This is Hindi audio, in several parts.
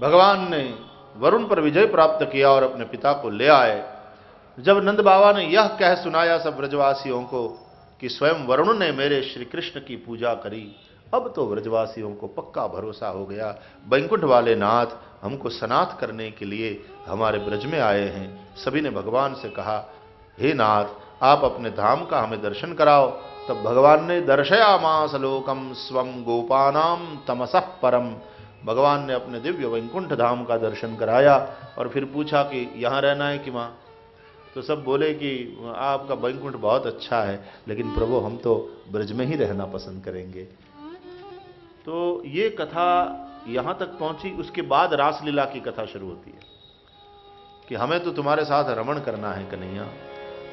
भगवान ने वरुण पर विजय प्राप्त किया और अपने पिता को ले आए। जब नंद बाबा ने यह कह सुनाया सब ब्रजवासियों को कि स्वयं वरुण ने मेरे श्री कृष्ण की पूजा करी, अब तो ब्रजवासियों को पक्का भरोसा हो गया। बैंकुंठ वाले नाथ, हमको सनाथ करने के लिए हमारे ब्रज में आए हैं। सभी ने भगवान से कहा, हे नाथ, आप अपने धाम का हमें दर्शन कराओ। तब भगवान ने दर्शया मास लोकम स्वम गोपानाम तमसः परम। भगवान ने अपने दिव्य वैकुंठ धाम का दर्शन कराया और फिर पूछा कि यहाँ रहना है कि माँ? तो सब बोले कि आपका वैकुंठ बहुत अच्छा है, लेकिन प्रभु हम तो ब्रज में ही रहना पसंद करेंगे। तो ये कथा यहाँ तक पहुँची, उसके बाद रासलीला की कथा शुरू होती है कि हमें तो तुम्हारे साथ रमण करना है कन्हैया।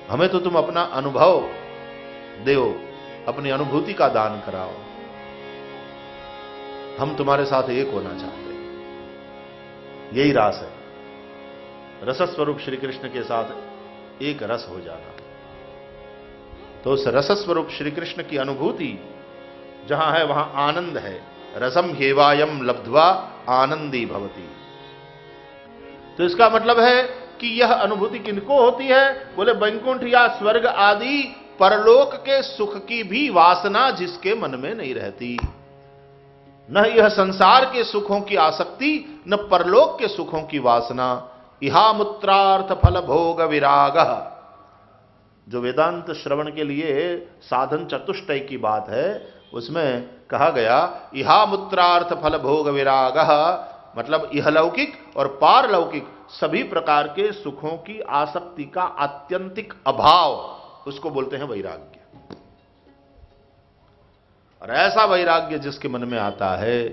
हमें तो तुम अपना अनुभव दो, अपनी अनुभूति का दान कराओ। हम तुम्हारे साथ एक होना चाहते हैं। यही रास है। रस स्वरूप श्री कृष्ण के साथ एक रस हो जाना। तो उस रस स्वरूप श्री कृष्ण की अनुभूति जहाँ है, वहाँ आनंद है। रसम हेवायम लब्धवा आनंदी भवती। तो इसका मतलब है कि यह अनुभूति किनको होती है? बोले बैंकुंठ या स्वर्ग आदि, परलोक के सुख की भी वासना जिसके मन में नहीं रहती। न यह संसार के सुखों की आसक्ति, न परलोक के सुखों की वासना। इहामुत्रार्थ फल भोग विराग। जो वेदांत श्रवण के लिए साधन चतुष्टय की बात है, उसमें कहा गया इहामुत्रार्थ फल भोग विराग। मतलब इहलौकिक और पारलौकिक सभी प्रकार के सुखों की आसक्ति का आत्यंतिक अभाव, उसको बोलते हैं वैराग्य। और ऐसा वैराग्य जिसके मन में आता है,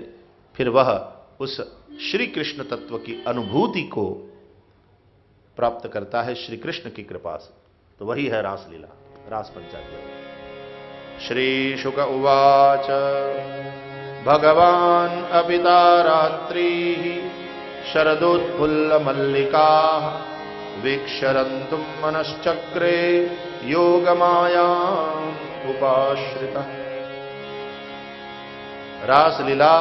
फिर वह उस श्री कृष्ण तत्व की अनुभूति को प्राप्त करता है श्री कृष्ण की कृपा से। तो वही है रासलीला, रास पंचायत। श्री शुक उवाच, भगवान अपिता रात्रि शरदोत्फुल्ल मल्लिका वीक्षरंतुम मनश्चक्रे योग माया उपाश्रिता। रासलीला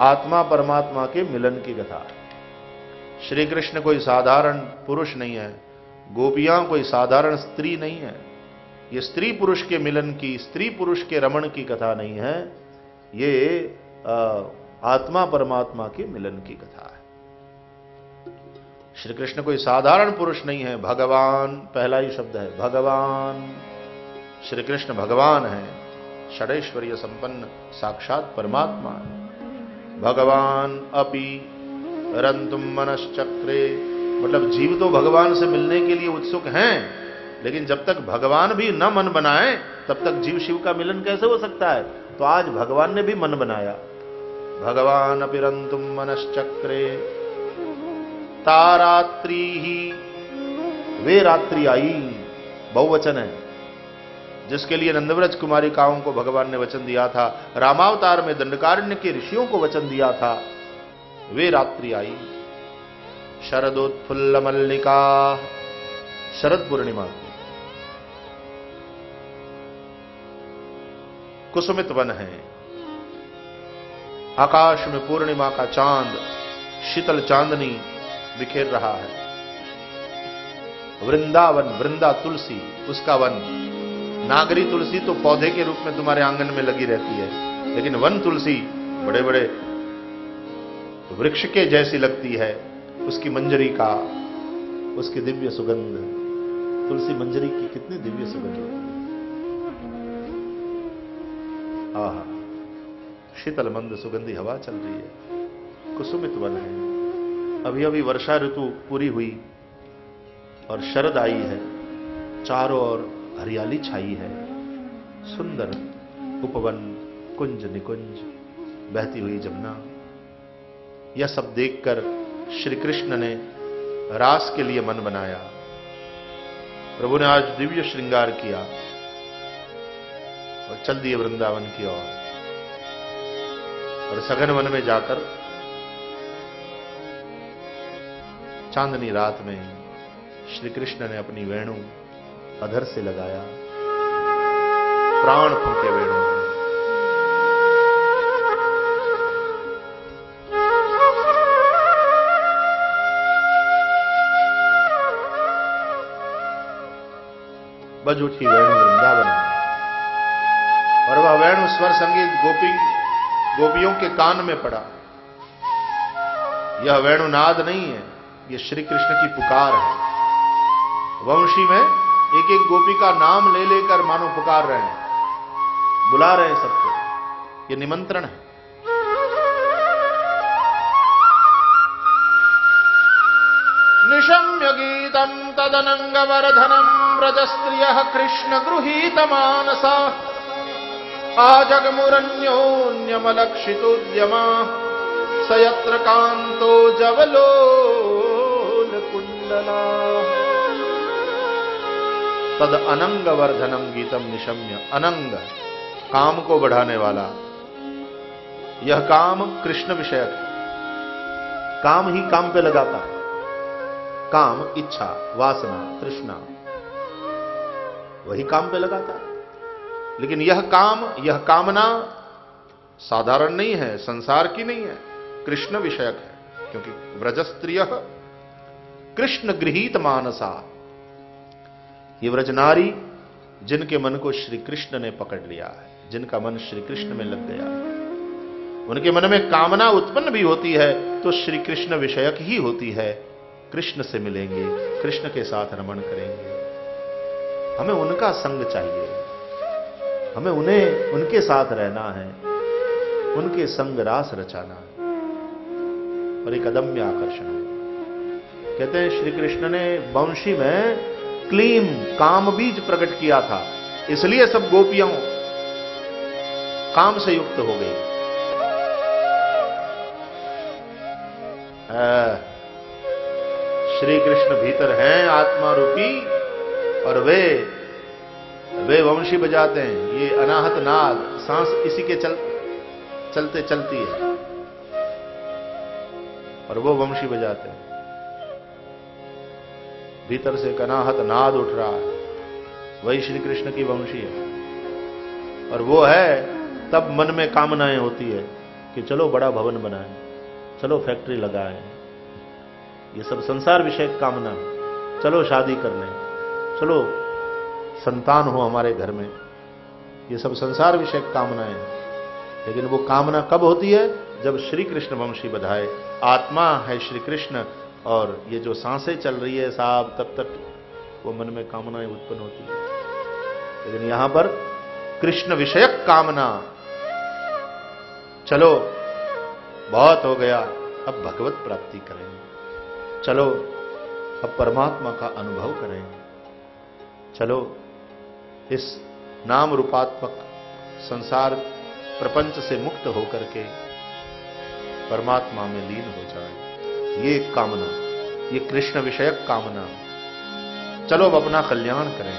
आत्मा परमात्मा के मिलन की कथा। श्री कृष्ण कोई साधारण पुरुष नहीं है, गोपियाँ कोई साधारण स्त्री नहीं है। ये स्त्री पुरुष के मिलन की, स्त्री पुरुष के रमण की कथा नहीं है, ये आत्मा परमात्मा के मिलन की कथा है। श्री कृष्ण कोई साधारण पुरुष नहीं है, भगवान, पहला ही शब्द है, भगवान। श्री कृष्ण भगवान है। षडैश्वर्य संपन्न, साक्षात परमात्मा भगवान अपि रंतुम मनश्चक्रे मतलब जीव तो भगवान से मिलने के लिए उत्सुक हैं, लेकिन जब तक भगवान भी न मन बनाए, तब तक जीव शिव का मिलन कैसे हो सकता है? तो आज भगवान ने भी मन बनाया। भगवान अपि अपिरंतुम मनश्चक्रे। तारात्रि ही, वे रात्रि आई, बहुवचन है। जिसके लिए नंदव्रज कुमारी काओं को भगवान ने वचन दिया था, रामावतार में दंडकारण्य के ऋषियों को वचन दिया था। वे रात्रि आई। शरदोत्फुल्ल मल्लिका शरद पूर्णिमा। कुसुमित वन है। आकाश में पूर्णिमा का चाँद, शीतल चांदनी बिखेर रहा है। वृंदावन, वृंदा तुलसी, उसका वन। नागरी तुलसी तो पौधे के रूप में तुम्हारे आँगन में लगी रहती है, लेकिन वन तुलसी बड़े बड़े वृक्ष के जैसी लगती है। उसकी मंजरी का, उसकी दिव्य सुगंध। तुलसी मंजरी की कितनी दिव्य सुगंध होती आह शीतल मंद सुगंधी हवा चल रही है। कुसुमित वन है। अभी अभी वर्षा ऋतु पूरी हुई और शरद आई है। चारों ओर हरियाली छाई है। सुंदर उपवन, कुंज निकुंज, बहती हुई जमुना। यह सब देखकर श्री कृष्ण ने रास के लिए मन बनाया। प्रभु ने आज दिव्य श्रृंगार किया और चल दिए वृंदावन की ओर। और सघन वन में जाकर चांदनी रात में श्री कृष्ण ने अपनी वेणु अधर से लगाया। प्राण फूके वेणु बज उठी वेणु वृंदावन। और वह वेणु स्वर संगीत गोपी, गोपियों के कान में पड़ा। यह वेणुनाद नहीं है यह श्री कृष्ण की पुकार है। वंशी में एक एक गोपी का नाम ले लेकर मानो पुकार रहे हैं। बुला रहे हैं सबको। ये निमंत्रण है। निशम्य गीतम तदनंगवर्धनम व्रजस्त्रिय कृष्ण गृहीत मानसा आजगमुरन्योन्यमलक्षितोद्यमा। स यत्र कान्तो जवलोलकुण्डला। तद अनंग वर्धनम गीतम निशम्य। अनंग, काम को बढ़ाने वाला। यह काम कृष्ण विषयक है। काम ही काम पे लगाता है। काम, इच्छा, वासना, तृष्णा, वही काम पे लगाता है। लेकिन यह काम, यह कामना साधारण नहीं है, संसार की नहीं है। कृष्ण विषयक है, क्योंकि व्रजस्त्रिय कृष्ण गृहित मानसा। ये व्रजनारी जिनके मन को श्री कृष्ण ने पकड़ लिया है, जिनका मन श्री कृष्ण में लग गया है। उनके मन में कामना उत्पन्न भी होती है तो श्री कृष्ण विषयक ही होती है। कृष्ण से मिलेंगे, कृष्ण के साथ रमण करेंगे। हमें उनका संग चाहिए। हमें उन्हें, उनके साथ रहना है। उनके संग रास रचाना है। और एक अदम्य आकर्षण कहते हैं, श्री कृष्ण ने वंशी में क्लीम काम बीज प्रकट किया था, इसलिए सब गोपियों काम से युक्त हो गई श्री कृष्ण भीतर हैं आत्मा रूपी, और वे वे वंशी बजाते हैं। ये अनाहत नाद, सांस इसी के चल, चलते चलती है। और वो वंशी बजाते हैं। भीतर से कनाहत नाद उठ रहा है। वही श्री कृष्ण की वंशी है। और वो है, तब मन में कामनाएँ होती है कि चलो बड़ा भवन बनाए, चलो फैक्ट्री लगाए। ये सब संसार विषय कामना चलो शादी कर लें चलो संतान हो हमारे घर में। ये सब संसार विषय कामनाएँ लेकिन वो कामना कब होती है? जब श्री कृष्ण वंशी बधाए, आत्मा है श्री कृष्ण और ये जो साँसें चल रही है साहब, तब तक वो मन में कामनाएँ उत्पन्न होती है। लेकिन यहाँ पर कृष्ण विषयक कामना। चलो, बहुत हो गया, अब भगवत प्राप्ति करेंगे। चलो, अब परमात्मा का अनुभव करेंगे। चलो, इस नाम रूपात्मक संसार प्रपंच से मुक्त होकर के परमात्मा में लीन हो जाए। ये कामना ये कृष्ण विषयक कामना। चलो अब अपना कल्याण करें।